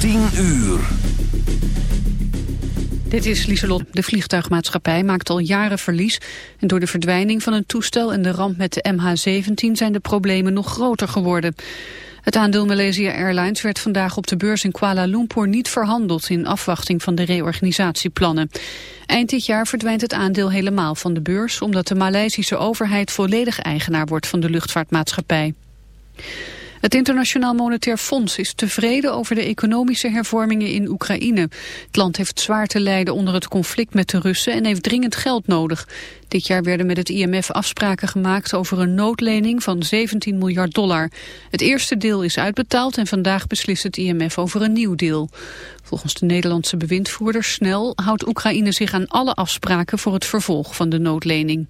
10 uur. Dit is Lieselot. De vliegtuigmaatschappij maakt al jaren verlies. En door de verdwijning van een toestel en de ramp met de MH17 zijn de problemen nog groter geworden. Het aandeel Malaysia Airlines werd vandaag op de beurs in Kuala Lumpur niet verhandeld in afwachting van de reorganisatieplannen. Eind dit jaar verdwijnt het aandeel helemaal van de beurs omdat de Maleisische overheid volledig eigenaar wordt van de luchtvaartmaatschappij. Het Internationaal Monetair Fonds is tevreden over de economische hervormingen in Oekraïne. Het land heeft zwaar te lijden onder het conflict met de Russen en heeft dringend geld nodig. Dit jaar werden met het IMF afspraken gemaakt over een noodlening van 17 miljard dollar. Het eerste deel is uitbetaald en vandaag beslist het IMF over een nieuw deel. Volgens de Nederlandse bewindvoerder Snel houdt Oekraïne zich aan alle afspraken voor het vervolg van de noodlening.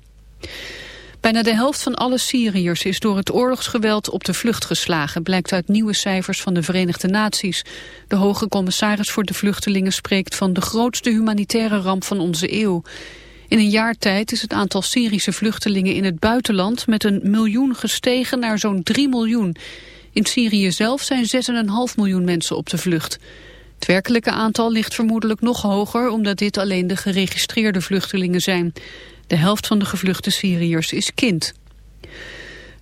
Bijna de helft van alle Syriërs is door het oorlogsgeweld op de vlucht geslagen, blijkt uit nieuwe cijfers van de Verenigde Naties. De hoge commissaris voor de vluchtelingen spreekt van de grootste humanitaire ramp van onze eeuw. In een jaar tijd is het aantal Syrische vluchtelingen in het buitenland met een miljoen gestegen naar zo'n 3 miljoen. In Syrië zelf zijn 6,5 miljoen mensen op de vlucht. Het werkelijke aantal ligt vermoedelijk nog hoger omdat dit alleen de geregistreerde vluchtelingen zijn. De helft van de gevluchte Syriërs is kind.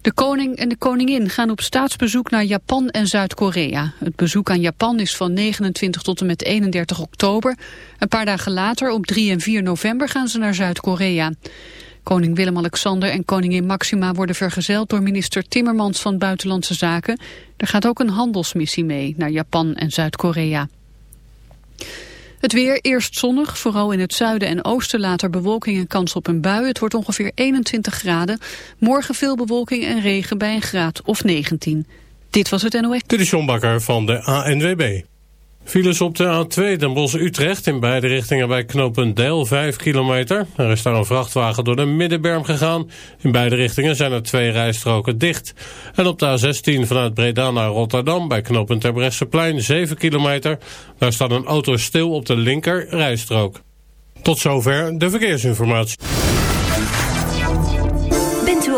De koning en de koningin gaan op staatsbezoek naar Japan en Zuid-Korea. Het bezoek aan Japan is van 29 tot en met 31 oktober. Een paar dagen later, op 3 en 4 november, gaan ze naar Zuid-Korea. Koning Willem-Alexander en koningin Maxima worden vergezeld door minister Timmermans van Buitenlandse Zaken. Er gaat ook een handelsmissie mee naar Japan en Zuid-Korea. Het weer eerst zonnig, vooral in het zuiden en oosten later bewolking en kans op een bui. Het wordt ongeveer 21 graden. Morgen veel bewolking en regen bij een graad of 19. Dit was het NOS. Dit is John van de ANWB. Files op de A2 Den Bosch-Utrecht in beide richtingen bij knooppunt Deil 5 kilometer. Er is daar een vrachtwagen door de middenberm gegaan. In beide richtingen zijn er twee rijstroken dicht. En op de A16 vanuit Breda naar Rotterdam bij knooppunt Terbrechtseplein 7 kilometer. Daar staat een auto stil op de linker rijstrook. Tot zover de verkeersinformatie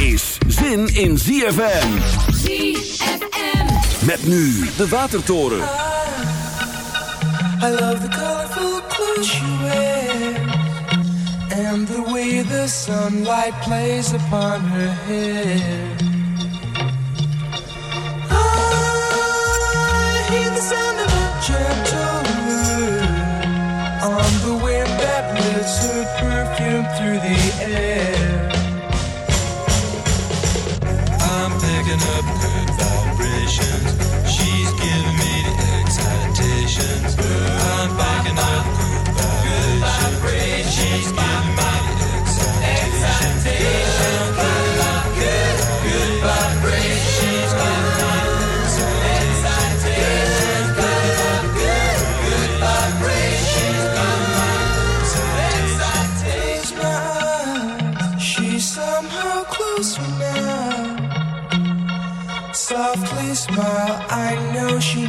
Is zin in ZFM. ZFM. Met nu de Watertoren. I love the colorful clothes you wear. And the way the sunlight plays upon her hair. I hear the sound of a gentle wind on the wind that lifts her perfume through the air. Up vibrations. She's giving me the excitations. I'm picking up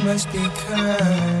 must be kind.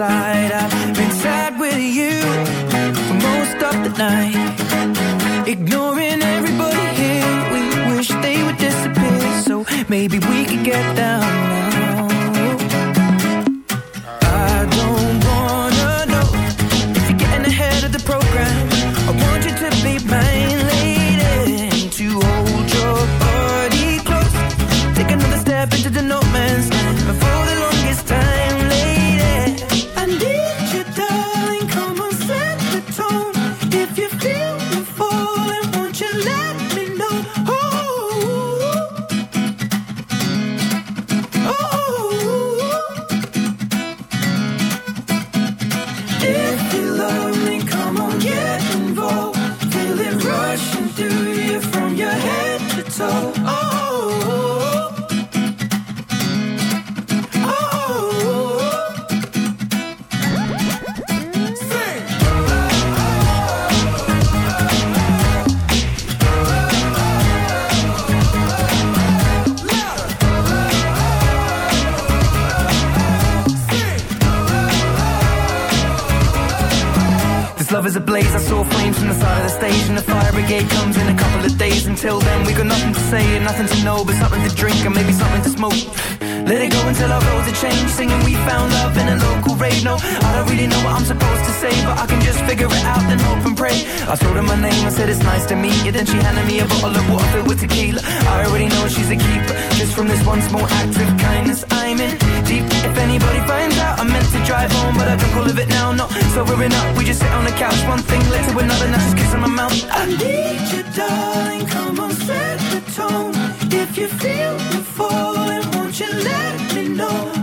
I've been sad with you for most of the night, ignoring everybody here. We wish they would disappear, so maybe we. a bottle of water with tequila. I already know she's a keeper. Just from this once more act of kindness, I'm in deep. If anybody finds out, I'm meant to drive home, but I don't call it now. No, sobering enough. we just sit on the couch. One thing led to another, now just kissing my mouth. I need you, darling. Come on, set the tone. If you feel the falling, won't you let me know?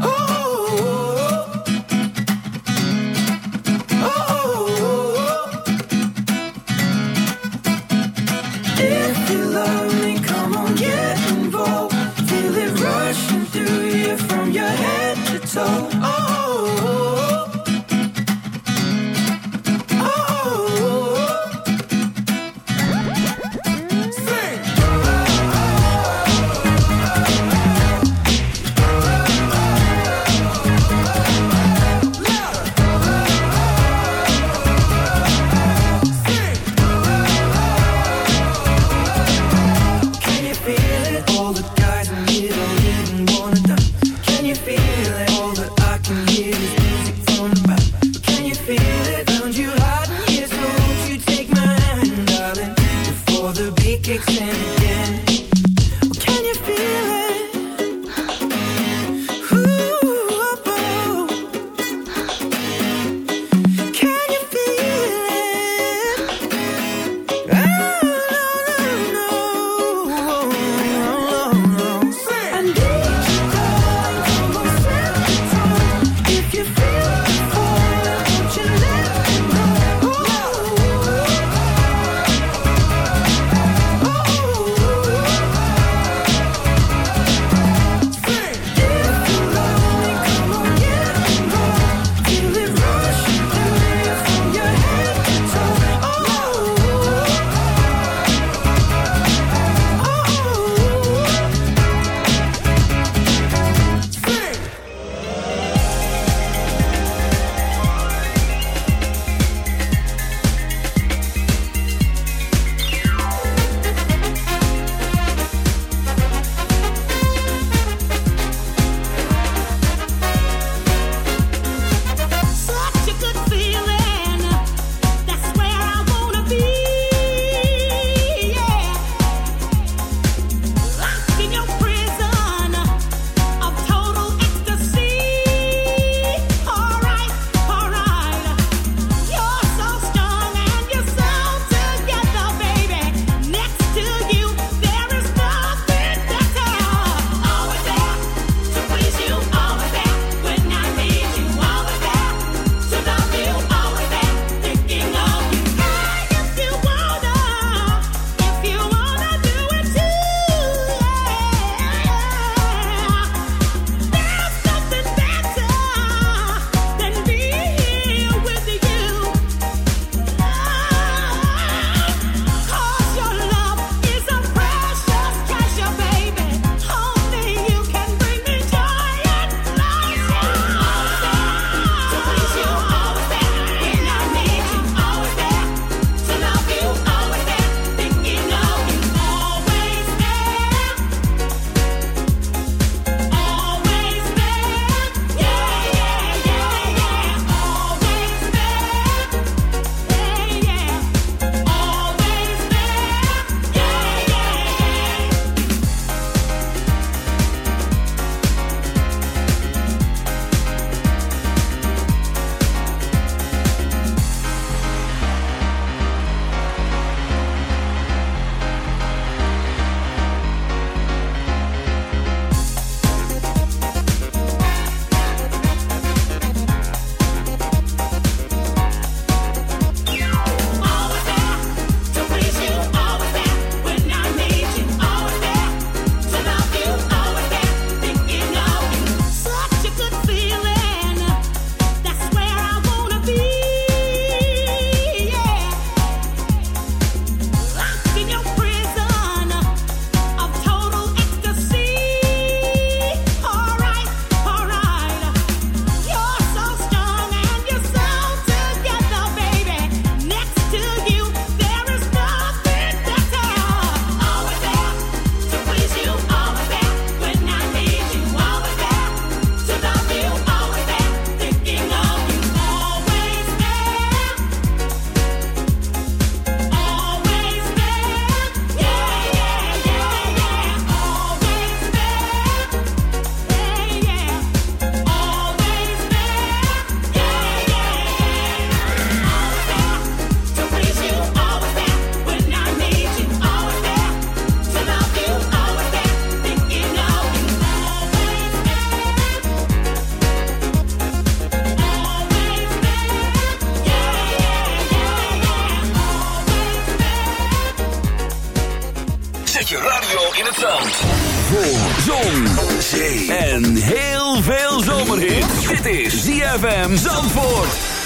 ZFM Zandvoort.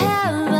heaven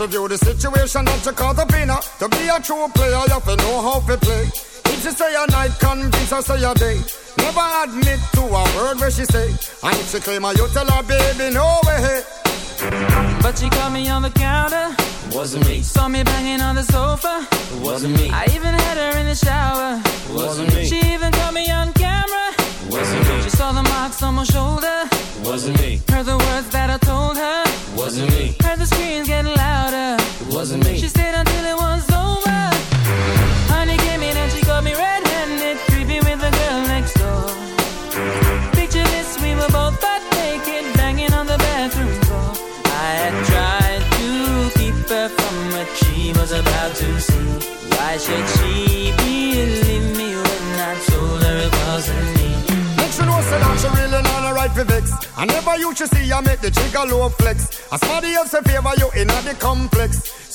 Just review the situation that you caught up in. To be a true player, you have to know how to play. If she say a night, convince her say a day. Never admit to a word where she say. And if she claim her, you tell her, baby, no way. But she caught me on the counter. Wasn't me. Saw me banging on the sofa. Wasn't me. I even I never you should see I make the trigger low flex. As somebody else in favor you in the complex.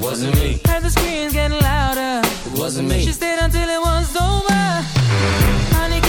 Wasn't me. Heard the screams getting louder. Wasn't me. She stayed until it was over. Honey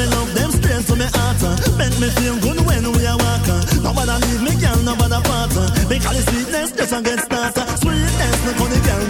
me love them straight to me heart. Uh. Make me feel good when we are walking. Nobody leave me, girl, nobody part. Uh. Because the sweetness just a get started. Uh. Sweetness, no funny girl.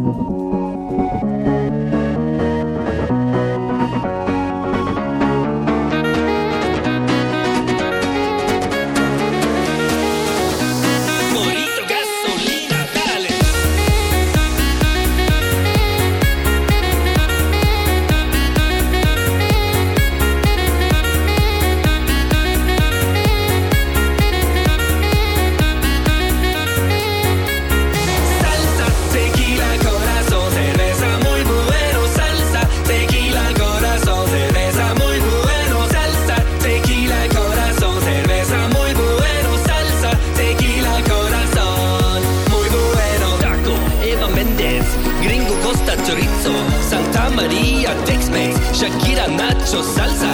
hecho salsa.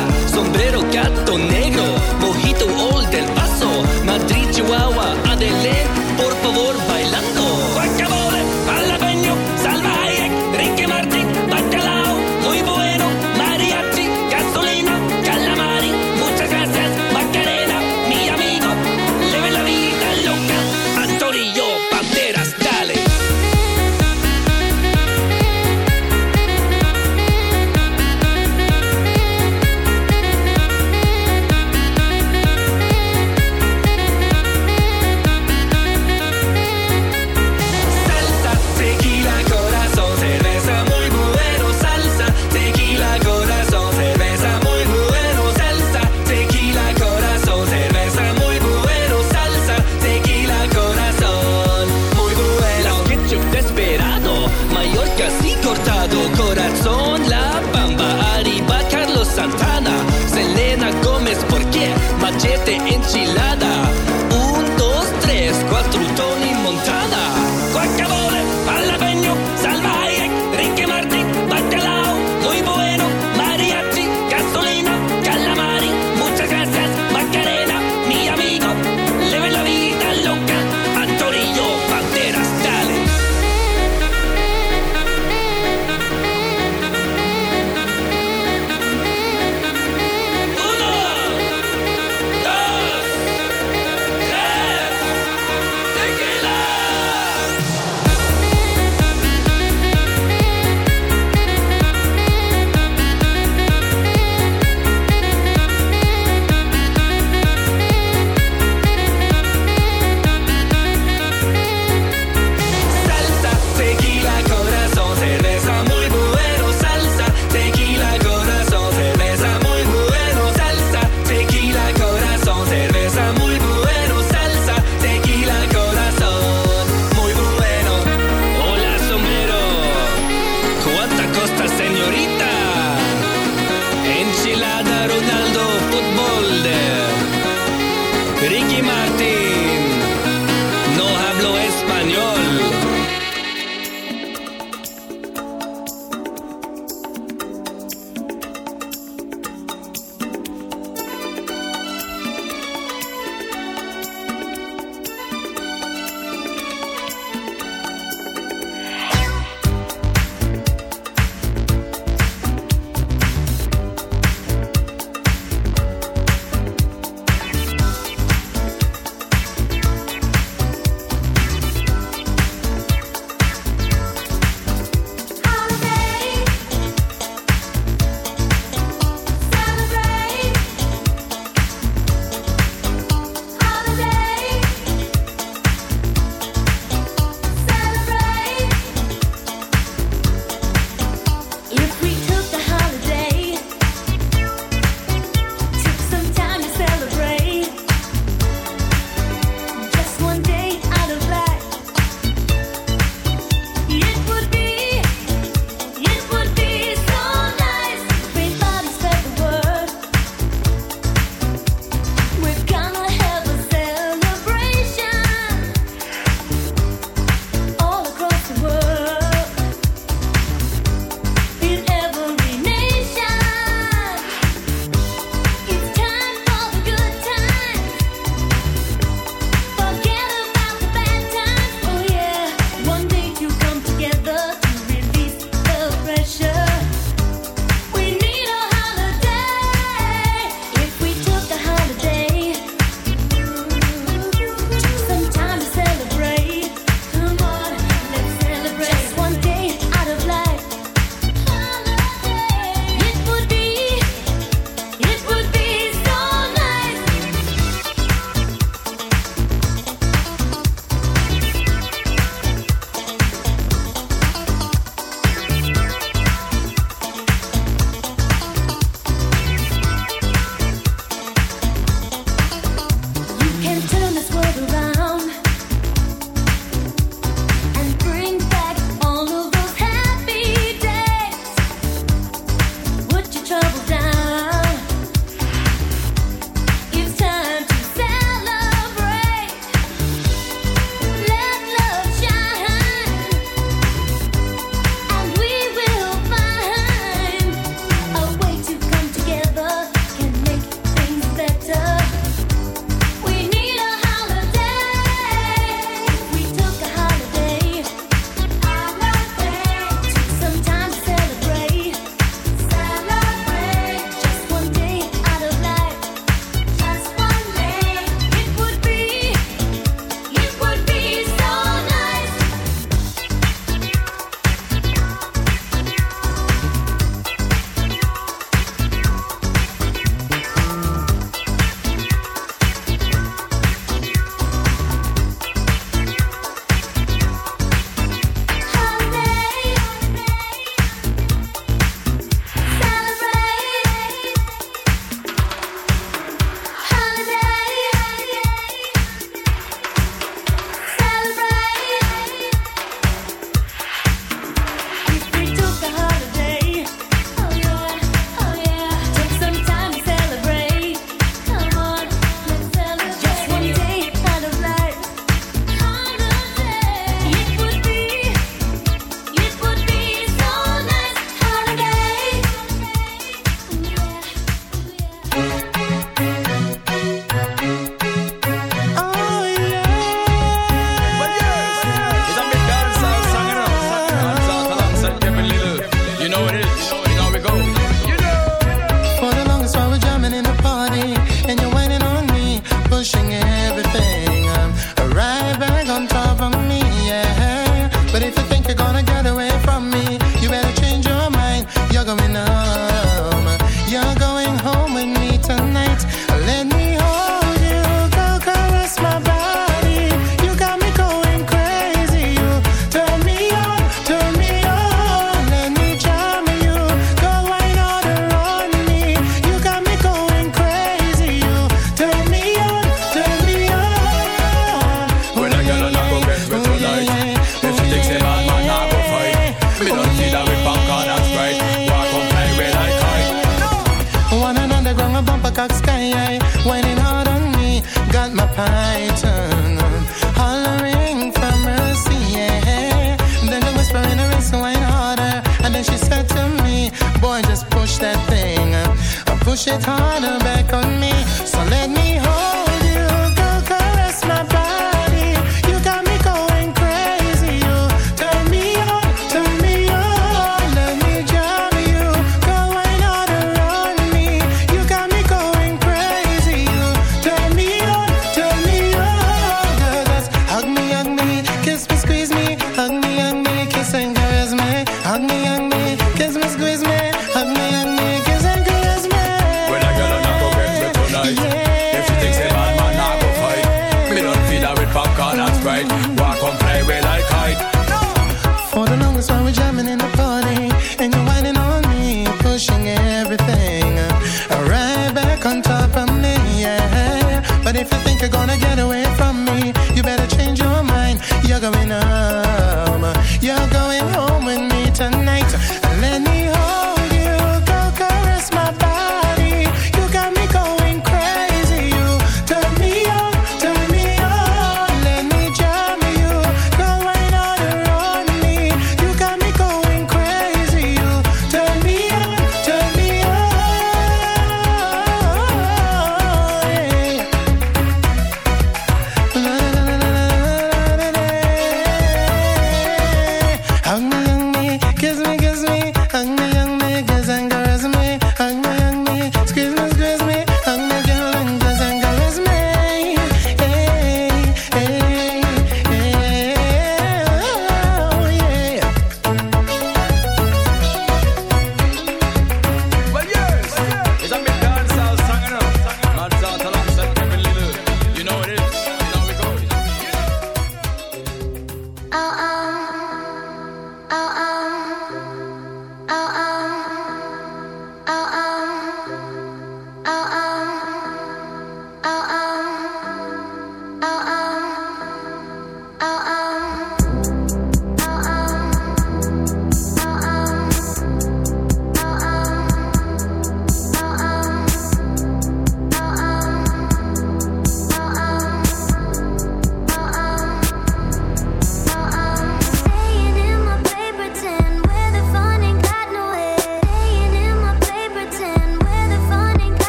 if you're gonna get away.